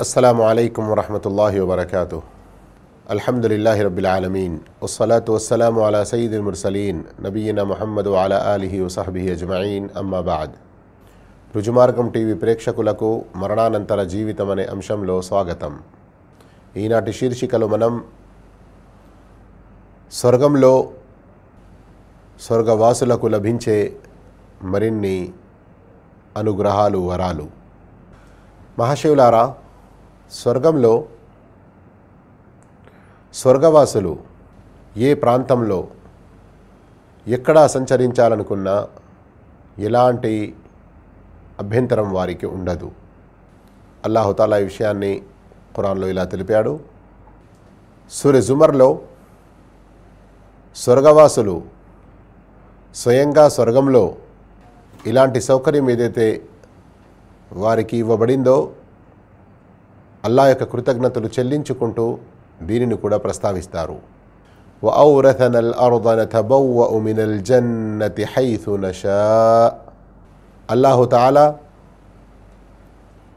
السلام عليكم ورحمة الله وبركاته الحمد لله رب العالمين والصلاة والسلام على سيد المرسلين نبينا محمد وعلى آله وصحبه أجمعين أما بعد రుజుమార్గం TV ప్రేక్షకులకు మరణానంతర జీవితం అనే అంశంలో స్వాగతం ఈనాటి శీర్షికలు మనం స్వర్గంలో స్వర్గవాసులకు లభించే మరిన్ని అనుగ్రహాలు వరాలు మహాశివులారా స్వర్గంలో స్వర్గవాసులు ఏ ప్రాంతంలో ఎక్కడా సంచరించాలనుకున్నా ఎలాంటి అభ్యంతరం వారికి ఉండదు. అల్లాహుతాలా ఈ విషయాన్ని ఖురాన్లో ఇలా తెలిపాడు. సూర్య జుమర్లో స్వర్గవాసులు స్వయంగా స్వర్గంలో ఇలాంటి సౌకర్యం ఏదైతే వారికి ఇవ్వబడిందో అల్లా యొక్క కృతజ్ఞతలు చెల్లించుకుంటూ దీనిని కూడా ప్రస్తావిస్తారు وأورثنا الأرض نتبوأ من الجنة حيث نشاء అల్లాహు తాలా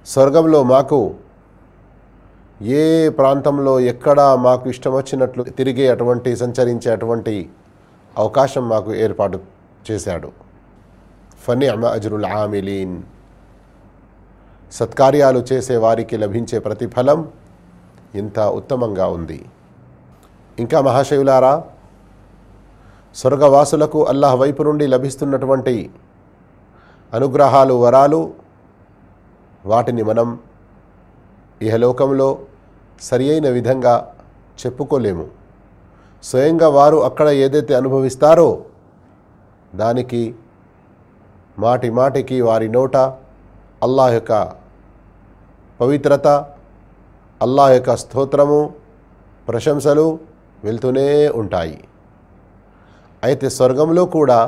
స్వర్గంలో మాకు ఏ ప్రాంతంలో ఎక్కడ మాకు ఇష్టం వచ్చినట్లు తిరిగే అటువంటి సంచరించే అటువంటి అవకాశం మాకు ఏర్పాటు చేశాడు ఫని అమ అజరుల్ ఆమిలీన్ సత్కార్యాలు చేసే వారికి లభించే ప్రతిఫలం ఇంత ఉత్తమంగా ఉంది. ఇంకా మహాశివులారా స్వర్గవాసులకు అల్లాహ్ వైపు నుండి లభిస్తున్నటువంటి అనుగ్రహాలు వరాలు వాటిని మనం ఇహలోకంలో సరి అయిన విధంగా చెప్పుకోలేము. స్వయంగా వారు అక్కడ ఏదైతే అనుభవిస్తారో దానికి మాటి మాటికి వారి నోట అల్లాహ్ యొక్క పవిత్రత అల్లాహ్ యొక్క స్తోత్రము ప్రశంసలు వెళ్తూనే ఉంటాయి. అయితే స్వర్గంలో కూడా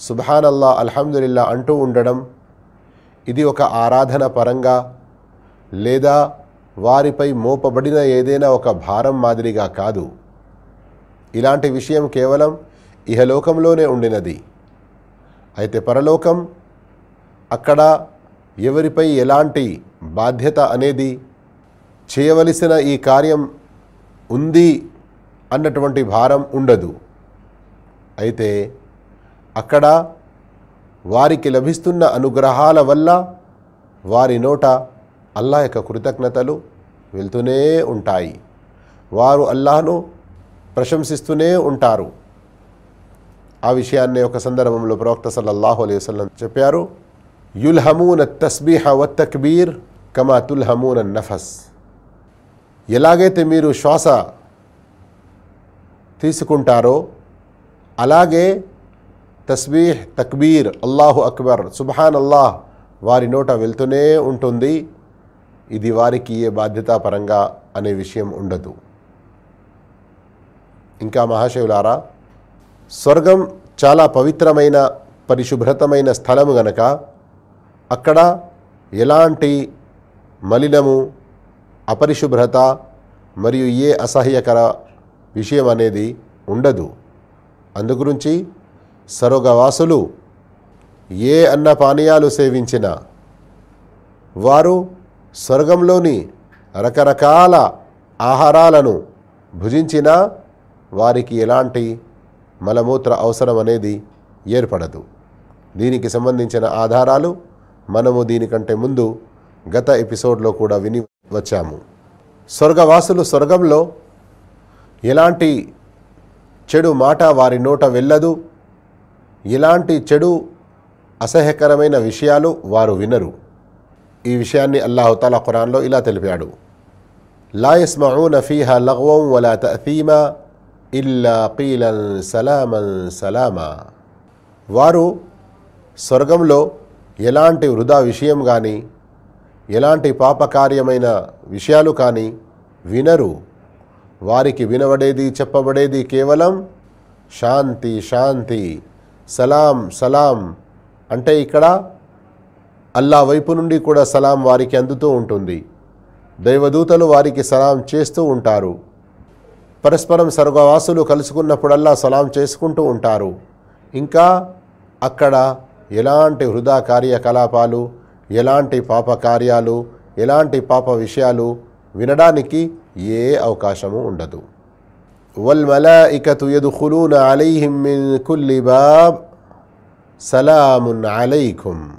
సుభాన్ అల్లా అల్హమ్దుల్లా అంటూ ఉండడం ఇది ఒక ఆరాధన పరంగా లేదా వారిపై మోపబడిన ఏదైనా ఒక భారం మాదిరిగా కాదు. ఇలాంటి విషయం కేవలం ఇహలోకంలోనే ఉండినది. అయితే పరలోకం అక్కడ ఎవరిపై ఎలాంటి బాధ్యత అనేది చేయవలసిన ఈ కార్యం ఉంది అన్నటువంటి భారం ఉండదు. అయితే అక్కడ వారికి లభిస్తున్న అనుగ్రహాల వల్ల వారి నోట అల్లా యొక్క కృతజ్ఞతలు వెళ్తూనే ఉంటాయి. వారు అల్లాహను ప్రశంసిస్తూనే ఉంటారు. ఆ విషయాన్ని ఒక సందర్భంలో ప్రవక్త సల్లల్లాహు అలైహి చెప్పారు. యుల్హమూన్ తస్బీహ వ తక్బీర్ కమా తుల్హమూన్ నఫస్ ఎలాగైతే మీరు శ్వాస తీసుకుంటారో అలాగే తస్బీహ్ తక్బీర్ అల్లాహు అక్బర్ సుబ్హాన్ అల్లాహ్ వారి నోట వెళ్తూనే ఉంటుంది. ఇది వారికి ఏ బాధ్యతాపరంగా అనే విషయం ఉండదు. ఇంకా మహాశివులారా స్వర్గం చాలా పవిత్రమైన పరిశుభ్రతమైన స్థలము గనక అక్కడ ఎలాంటి మలినము అపరిశుభ్రత మరియు ఏ అసహ్యకర విషయం అనేది ఉండదు. అందుగురించి సరోగవాసులు ఏ అన్న పానీయాలు సేవించినా వారు స్వర్గంలోని రకరకాల ఆహారాలను భుజించినా వారికి ఎలాంటి మలమూత్ర అవసరం అనేది ఏర్పడదు. దీనికి సంబంధించిన ఆధారాలు మనము దీనికంటే ముందు గత ఎపిసోడ్లో కూడా విని వచ్చాము. స్వర్గవాసులు స్వర్గంలో ఎలాంటి చెడు మాట వారి నోట వెళ్ళదు. ఎలాంటి చెడు అసహ్యకరమైన విషయాలు వారు వినరు. ఈ విషయాన్ని అల్లాహుతాల ఖురాన్లో ఇలా తెలిపాడు. లా యస్మఊన ఫీహా లగ్వం వలా తఅథీమా ఇల్లా కీలన్ సలామన్ సలామా. వారు స్వర్గంలో ఎలాంటి వృధా విషయం కానీ ఎలాంటి పాపకార్యమైన విషయాలు కానీ వినరు. వారికి వినబడేది చెప్పబడేది కేవలం శాంతి శాంతి సలాం సలాం. అంటే ఇక్కడ అల్లా వైపు నుండి కూడా సలాం వారికి అందుతూ ఉంటుంది. దైవదూతలు వారికి సలాం చేస్తూ ఉంటారు. పరస్పరం సర్గవాసులు కలుసుకున్నప్పుడల్లా సలాం చేసుకుంటూ ఉంటారు. ఇంకా అక్కడ ఎలాంటి హృదా కార్యకలాపాలు ఎలాంటి పాప కార్యాలు ఎలాంటి పాప విషయాలు వినడానికి ఏ అవకాశము ఉండదు. అలైహిం కుల్లి బాబ్ అలైకుం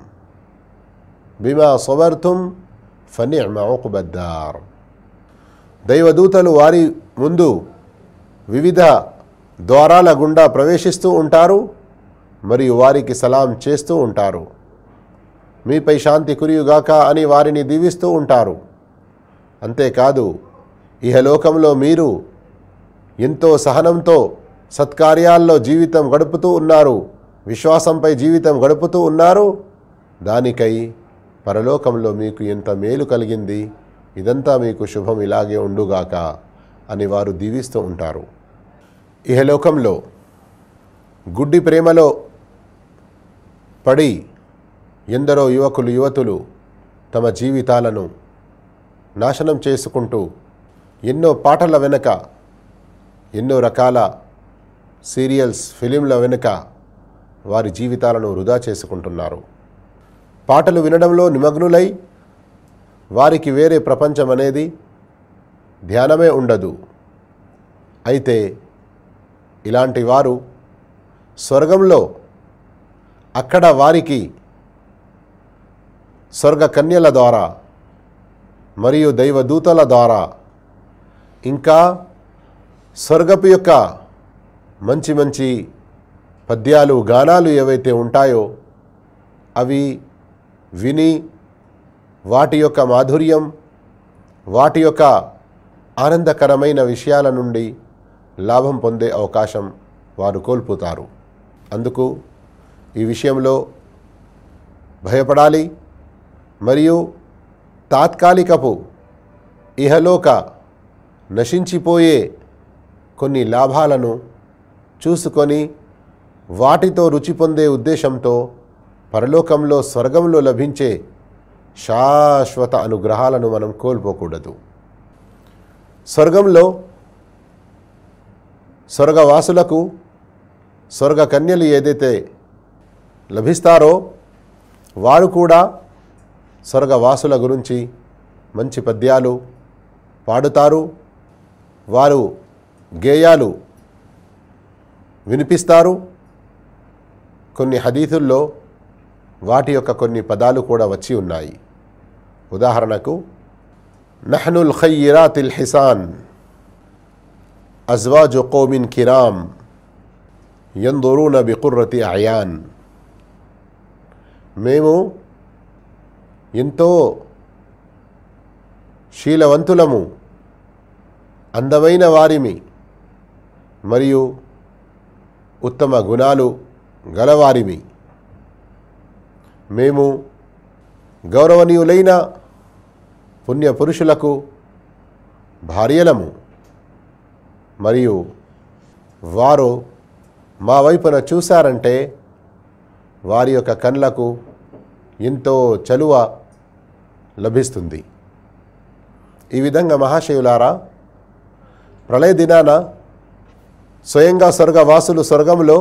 దైవదూతలు వారి ముందు వివిధ ద్వారాల గుండా ప్రవేశిస్తూ ఉంటారు. మరియు వారికి సలాం చేస్తూ ఉంటారు. మీపై శాంతి కురియుగాక అని వారిని దీవిస్తూ ఉంటారు. అంతేకాదు ఇహలోకంలో మీరు ఎంతో సహనంతో సత్కార్యాల్లో జీవితం గడుపుతూ ఉన్నారు. విశ్వాసంపై జీవితం గడుపుతూ ఉన్నారు. దానికై పరలోకంలో మీకు ఎంత మేలు కలిగింది ఇదంతా మీకు శుభం ఇలాగే ఉండుగాక అని వారు దీవిస్తూ ఉంటారు. ఇహలోకంలో గుడ్డి ప్రేమలో పడి ఎందరో యువకులు యువతులు తమ జీవితాలను నాశనం చేసుకుంటూ ఎన్నో పాటల వెనుక ఎన్నో రకాల సీరియల్స్ ఫిలింల వెనుక వారి జీవితాలను వృధా చేసుకుంటున్నారు. పాటలు వినడంలో నిమగ్నులై వారికి వేరే ప్రపంచం అనేది ధ్యానమే ఉండదు. అయితే ఇలాంటి వారు స్వర్గంలో అక్కడ వారికి స్వర్గ కన్యల ద్వారా మరియు దైవదూతల ద్వారా ఇంకా స్వర్గపు యొక్క మంచి మంచి పద్యాలు గానాలు ఏవైతే ఉంటాయో అవి విని వాటి యొక్క మాధుర్యం వాటి యొక్క ఆనందకరమైన విషయాల నుండి లాభం పొందే అవకాశం వారు కోల్పోతారు. అందుకు ఈ విషయంలో భయపడాలి మరియు తాత్కాలికపు ఇహలోక నశించిపోయే కొన్ని లాభాలను చూసుకొని వాటితో రుచి పొందే ఉద్దేశంతో పరలోకంలో స్వర్గంలో లభించే శాశ్వత అనుగ్రహాలను మనం కోల్పోకూడదు. స్వర్గంలో స్వర్గవాసులకు స్వర్గ కన్యలు ఏదైతే లభిస్తారో వారు కూడా స్వర్గవాసుల గురించి మంచి పద్యాలు పాడుతారు. వారు గేయాలు వినిపిస్తారు. కొన్ని హదీతుల్లో వాటి యొక్క కొన్ని పదాలు కూడా వచ్చి ఉన్నాయి. ఉదాహరణకు నహ్నుల్ ఖయ్యిరాతిల్ హిసాన్ అజ్వాజు కోమిన్ కిరామ్ యందురూన బికుర్రతి అయాన్. మేము ఎంతో శీలవంతులము అందమైన వారిమి మరియు ఉత్తమ గుణాలు గలవారిమి. మేము గౌరవనీయులైన పుణ్యపురుషులకు భార్యలము మరియు వారు మా వైపున చూశారంటే వారి యొక్క కళ్ళకు ఎంతో చలువ లభిస్తుంది. ఈ విధంగా మహాశివులారా ప్రళయ దినాన స్వయంగా స్వర్గవాసులు స్వర్గంలో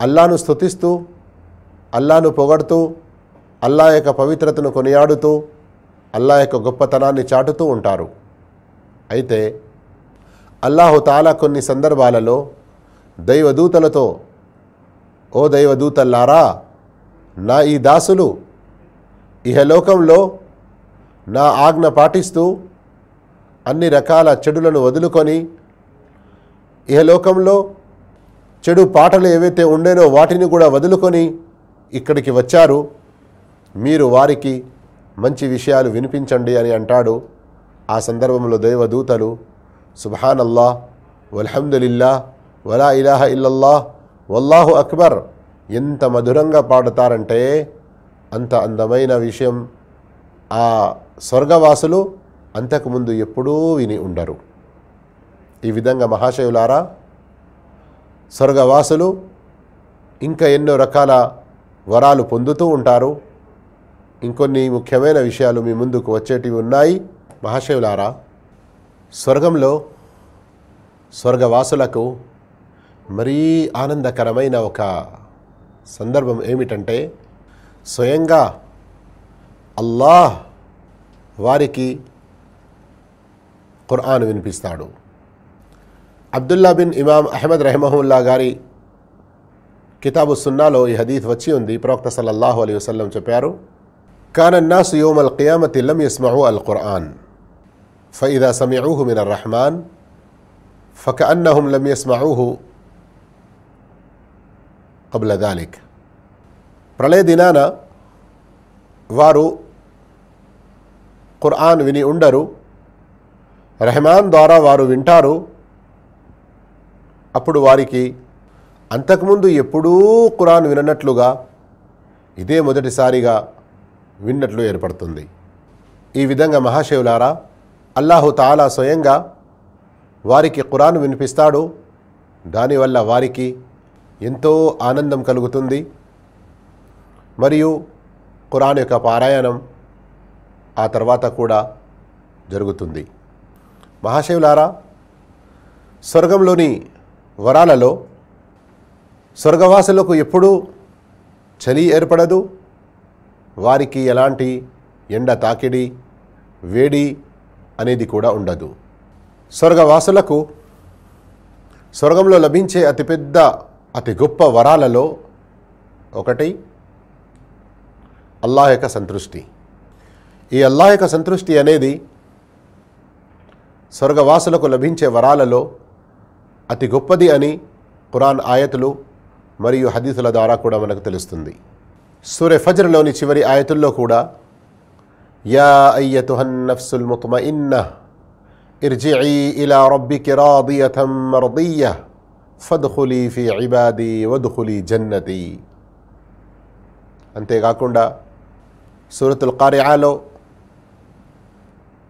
అల్లాను స్తుతిస్తూ అల్లాను పొగడుతూ అల్లా యొక్క పవిత్రతను కొనియాడుతూ అల్లా యొక్క గొప్పతనాన్ని చాటుతూ ఉంటారు. అయితే అల్లాహుతాలా కొన్ని సందర్భాలలో దైవదూతలతో ఓ దైవదూతల్లారా నా ఈ దాసులు ఇహలోకంలో నా ఆజ్ఞ పాటిస్తూ అన్ని రకాల చెడులను వదులుకొని ఇహలోకంలో చెడు పాటలు ఏవైతే ఉండేనో వాటిని కూడా వదులుకొని ఇక్కడికి వచ్చారు. మీరు వారికి మంచి విషయాలు వినిపించండి అని అంటాడు. ఆ సందర్భంలో దైవదూతలు సుబ్హాన్ అల్లాహ్ వల్హమ్దులిల్లా వలా ఇలాహ ఇల్లల్లా వల్లాహు అక్బర్. ఎంత మధురంగా పాడుతారంటే అంత అందమైన విషయం ఆ స్వర్గవాసులు అంతకుముందు ఎప్పుడూ విని ఉండరు. ఈ విధంగా మహాశయులారా స్వర్గవాసులు ఇంకా ఎన్నో రకాల వరాలు పొందుతూ ఉంటారు. ఇంకొన్ని ముఖ్యమైన విషయాలు మీ ముందుకు వచ్చేటివి ఉన్నాయి. మహాశయులారా స్వర్గంలో స్వర్గవాసులకు మరీ ఆనందకరమైన ఒక సందర్భం ఏమిటంటే స్వయంగా అల్లాహ్ వారికి ఖురాన్ వినిపిస్తాడు అబ్దుల్లా బిన్ ఇమాం అహ్మద్ రహమహుల్లా గారి కితాబు సున్నాలో ఈ హదీత్ వచ్చి ఉంది ప్రవక్త సల్లల్లాహు అలైహి వసల్లం చెప్పారు కాన الناس يوم القيامة لم يسمعوا القرآن فإذا سمعوه من الرحمن فكأنهم لم يسمعوه قبل ذلك ప్రళయ దినాన వారు ఖురాన్ విని ఉండరు. రెహమాన్ ద్వారా వారు వింటారు. అప్పుడు వారికి అంతకుముందు ఎప్పుడూ ఖురాన్ విననట్లుగా ఇదే మొదటిసారిగా విన్నట్లు ఏర్పడుతుంది. ఈ విధంగా మహాశివులారా అల్లాహు తాలా స్వయంగా వారికి ఖురాన్ వినిపిస్తాడు. దానివల్ల వారికి ఎంతో ఆనందం కలుగుతుంది. మరియు ఖురాన్ యొక్క పారాయణం ఆ తర్వాత కూడా జరుగుతుంది. మహాశివులారా స్వర్గంలోని వరాలలో స్వర్గవాసులకు ఎప్పుడూ చలి ఏర్పడదు. వారికి ఎలాంటి ఎండ తాకిడి వేడి అనేది కూడా ఉండదు. స్వర్గవాసులకు స్వర్గంలో లభించే అతిపెద్ద అతి గొప్ప వరాలలో ఒకటి అల్లాహ్ యొక్క సంతృష్టి. ఈ అల్లాహ్ యొక్క సంతృష్టి అనేది స్వర్గవాసులకు లభించే వరాలలో అతి గొప్పది అని ఖురాన్ ఆయతులు మరియు హదీసుల ద్వారా కూడా మనకు తెలుస్తుంది. సూర్య ఫజ్ర్లోని చివరి ఆయతుల్లో కూడా యా అయ్యతుహన్ నఫ్సుల్ ముత్మఇన్న ఇర్జిఈ ఇలా రబ్బికి రాదియతం మర్దియ్య ఫద్ఖులీ ఫీ ఇబాది వద్ఖులీ జన్నతి. అంతేకాకుండా సూరతుల్ కార్యాలో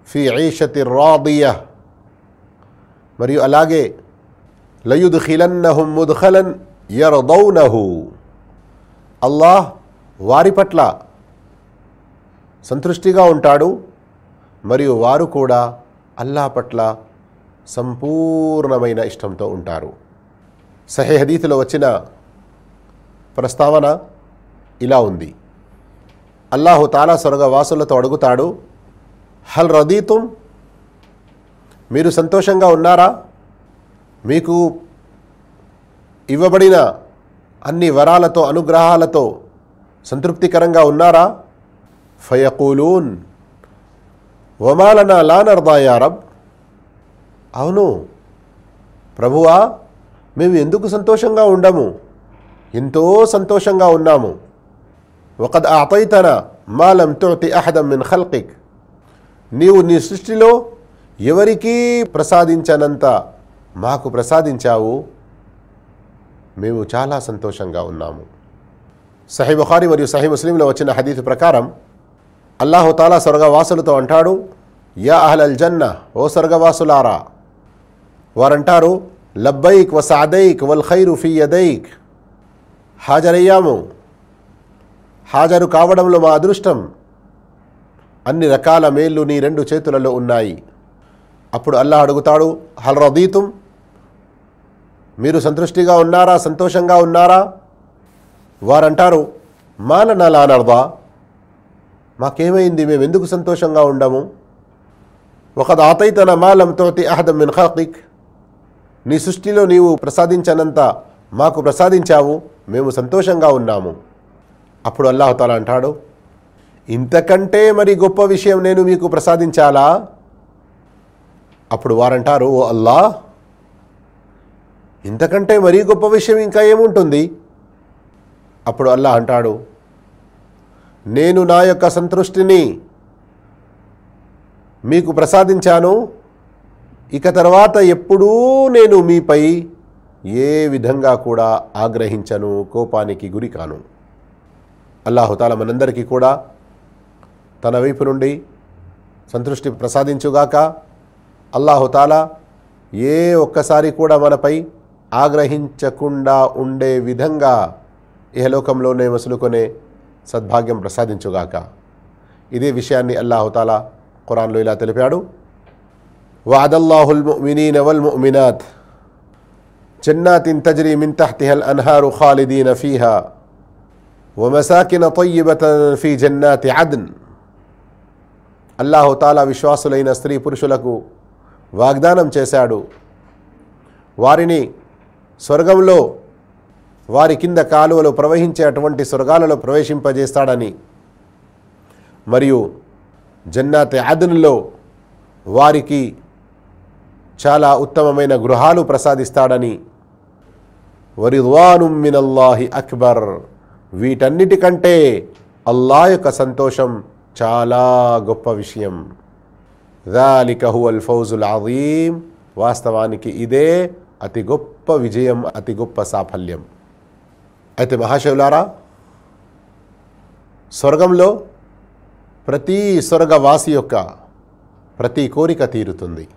ఫీ ఈషతి రాబియా మరియు అలాగే లయుద్ఖిలన్నహుం ముద్ఖలన్ యర్దౌనహు అల్లాహ్ వారి పట్ల సంతృష్టిగా ఉంటాడు మరియు వారు కూడా అల్లాహ్ పట్ల సంపూర్ణమైన ఇష్టంతో ఉంటారు. సహే హదీతులో వచ్చిన ప్రస్తావన ఇలా ఉంది. అల్లాహు తాలా స్వర్గవాసులతో అడుగుతాడు హల్ రదీతుం? మీరు సంతోషంగా ఉన్నారా? మీకు ఇవ్వబడిన అన్ని వరాలతో అనుగ్రహాలతో సంతృప్తికరంగా ఉన్నారా? ఫయకూలూన్ వమాలన లానర్దాయారబ్ అవును ప్రభువా మేము ఎందుకు సంతోషంగా ఉండము? ఎంతో సంతోషంగా ఉన్నాము. ఒకద్ ఆతైతన మాలం తోటి అహదం మిన్ ఖల్కిక్ నీవు నీ సృష్టిలో ఎవరికీ ప్రసాదించనంత మాకు ప్రసాదించావు. మేము చాలా సంతోషంగా ఉన్నాము. సహీ బుఖారి మరియు సహీ ముస్లింలో వచ్చిన హదీత్ ప్రకారం అల్లాహు తాలా స్వర్గవాసులతో అంటాడు యా అహ్లల్ జన్న ఓ స్వర్గవాసులారా వారంటారు లబ్బైక్ వ సాదైక్ వల్ ఖైరు ఫీ యదైక్ హాజరయ్యాము హాజరు కావడంలో మా అదృష్టం. అన్ని రకాల మేళ్ళు నీ రెండు చేతులలో ఉన్నాయి. అప్పుడు అల్లాహ్ అడుగుతాడు హల్ రదీతుం? మీరు సంతృష్టిగా ఉన్నారా? సంతోషంగా ఉన్నారా? వారంటారు మాలన లానర్దా మాకేమైంది? మేము ఎందుకు సంతోషంగా ఉండము? ఒకది ఆతైతన మాలం తోటి అహదం మిన్ ఖాకిక్ నీ సృష్టిలో నీవు ప్రసాదించనంత మాకు ప్రసాదించావు మేము సంతోషంగా ఉన్నాము. అప్పుడు అల్లాహతాల అంటాడు ఇంతకంటే మరి గొప్ప విషయం నేను మీకు ప్రసాదించాలా? అప్పుడు వారంటారు ఓ అల్లా ఇంతకంటే మరీ గొప్ప విషయం ఇంకా ఏముంటుంది? అప్పుడు అల్లాహ్ అంటాడు నేను నా యొక్క సంతృష్టిని మీకు ప్రసాదించాను ఇక తర్వాత ఎప్పుడూ నేను మీపై ఏ విధంగా కూడా ఆగ్రహించను కోపానికి గురి కాను అల్లాహుతాల మనందరికీ కూడా తన వైపు నుండి సంతృష్టి ప్రసాదించుగాక అల్లాహుతాల ఏ ఒక్కసారి కూడా మనపై ఆగ్రహించకుండా ఉండే విధంగా ఇహలోకంలోనే వసులుకునే సద్భాగ్యం ప్రసాదించుగాక. ఇదే విషయాన్ని అల్లాహుతాల ఖురాన్లో ఇలా తెలిపాడు. వాదల్లాహుల్ ముమినీన వల్ ముమినాత్ జన్నాతిన్ తజ్రీ మిన్ తహ్తిహల్ అన్హారు ఖాలిదీన ఫీహా ఒమెసాకిన తొయ్యిబతన్ ఫీ జన్నాతి అదన్ అల్లాహుతాలా విశ్వాసులైన స్త్రీ పురుషులకు వాగ్దానం చేశాడు. వారిని స్వర్గంలో వారి కింద కాలువలో ప్రవహించేటువంటి స్వర్గాలలో ప్రవేశింపజేస్తాడని. మరియు జన్నాత్ ఆదునులో వారికి చాలా ఉత్తమమైన గృహాలు ప్రసాదిస్తాడని. వరిద్వానుమ్మినల్లాహి అక్బర్. వీటన్నిటికంటే అల్లా యొక్క సంతోషం చాలా గొప్ప విషయం. దాలిక అల్ ఫౌజుల్ అదీం వాస్తవానికి ఇదే అతి గొప్ప విజయం అతి గొప్ప సాఫల్యం. అయితే మహాశివులారా స్వర్గంలో ప్రతి స్వర్గవాసి యొక్క ప్రతి కోరిక తీరుతుంది.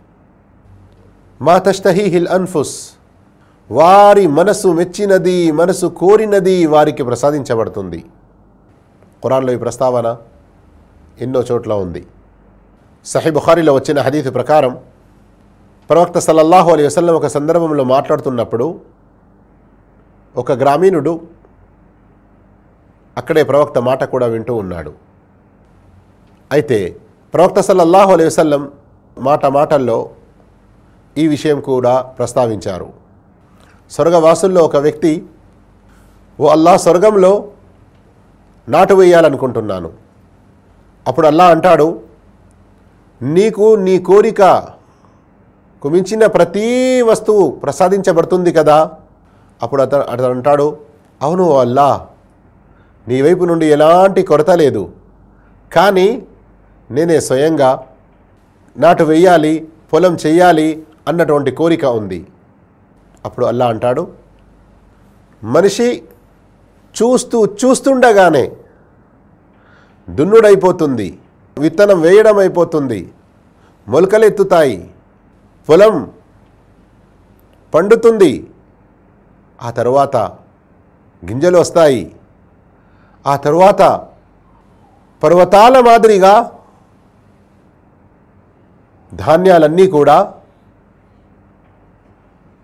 మా తష్టహీహిల్ అన్ఫుస్. వారి మనసు మెచ్చినది మనసు కోరినది వారికి ప్రసాదించబడుతుంది. ఖురాన్లో ఈ ప్రస్తావన ఎన్నో చోట్ల ఉంది. సహీ బుఖారిలో వచ్చిన హదీత్ ప్రకారం ప్రవక్త సల్లల్లాహు అలీ వసల్లం ఒక సందర్భంలో మాట్లాడుతున్నప్పుడు ఒక గ్రామీణుడు అక్కడే ప్రవక్త మాట కూడా వింటూ ఉన్నాడు. అయితే ప్రవక్త సల్లల్లాహు అలీ వసల్లం మాట మాటల్లో ఈ విషయం కూడా ప్రస్తావించారు. స్వర్గవాసుల్లో ఒక వ్యక్తి ఓ అల్లా స్వర్గంలో నాటు వేయాలనుకుంటున్నాను. అప్పుడు అల్లా అంటాడు నీకు నీ కోరిక కుమించిన ప్రతి వస్తువు ప్రసాదించబడుతుంది కదా. అప్పుడు అతను అతను అంటాడు అవును ఓ అల్లా నీ వైపు నుండి ఎలాంటి కొరత లేదు. కానీ నేనే స్వయంగా నాటు వేయాలి పొలం చెయ్యాలి అన్నటువంటి కోరిక ఉంది. అప్పుడు అల్లా అంటాడు మనిషి చూస్తూ చూస్తుండగానే దున్నుడైపోతుంది విత్తనం వేయడం అయిపోతుంది మొలకలెత్తుతాయి పొలం పండుతుంది ఆ తరువాత గింజలు వస్తాయి ఆ తరువాత పర్వతాల మాదిరిగా ధాన్యాలన్నీ కూడా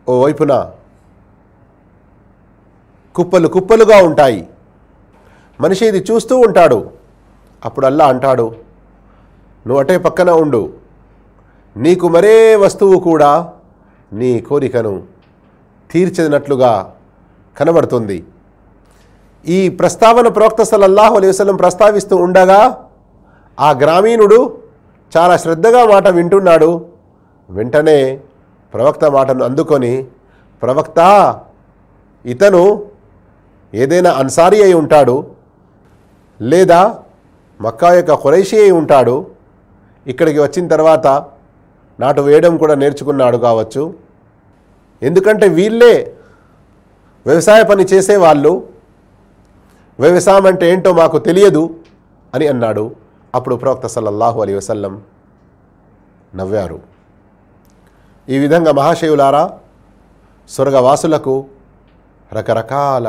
ఓ వైపున కుప్పలు కుప్పలుగా ఉంటాయి. మనిషి ఇది చూస్తూ ఉంటాడు. అప్పుడు అల్లా అంటాడు నువ్వు అటే పక్కన ఉండు. నీకు మరే వస్తువు కూడా నీ కోరికను తీర్చినట్లుగా కనబడుతుంది. ఈ ప్రస్తావన ప్రవక్త సల్లల్లాహు అలైహి ప్రస్తావిస్తూ ఉండగా ఆ గ్రామీణుడు చాలా శ్రద్ధగా మాట వింటున్నాడు. వెంటనే ప్రవక్త మాటను అందుకొని ప్రవక్త ఇతను ఏదైనా అన్సారీ అయి ఉంటాడు లేదా మక్కా యొక్క ఖురైషీ అయి ఉంటాడు ఇక్కడికి వచ్చిన తర్వాత నాటు వేయడం కూడా నేర్చుకున్నాడు కావచ్చు. ఎందుకంటే వీళ్ళే వ్యవసాయ పని చేసేవాళ్ళు వ్యవసాయం అంటే ఏంటో మాకు తెలియదు అని అన్నాడు. అప్పుడు ప్రవక్త సల్లల్లాహు అలీ వసల్లం నవ్వారు. ఈ విధంగా మహాశివులారా స్వర్గవాసులకు రకరకాల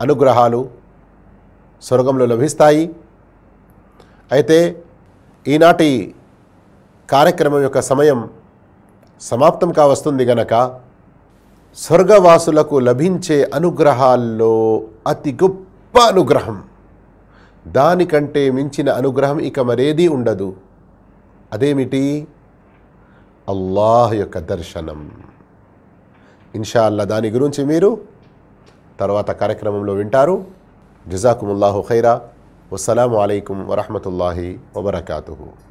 అనుగ్రహాలు స్వర్గంలో లభిస్తాయి. అయితే ఈనాటి కార్యక్రమం యొక్క సమయం సమాప్తం కావస్తుంది గనక స్వర్గవాసులకు లభించే అనుగ్రహాల్లో అతి గొప్ప అనుగ్రహం. దానికంటే మించిన అనుగ్రహం ఇక మరేదీ ఉండదు. అదేమిటి? అల్లాహ్ యొక్క దర్శనం. ఇన్షా అల్లా దాని గురించి మీరు తర్వాత కార్యక్రమంలో వింటారు. జజాకుముల్లాహు ఖైరా. వసలాము అయికం వరహమతుల్లాహి వబర్కాతుహు.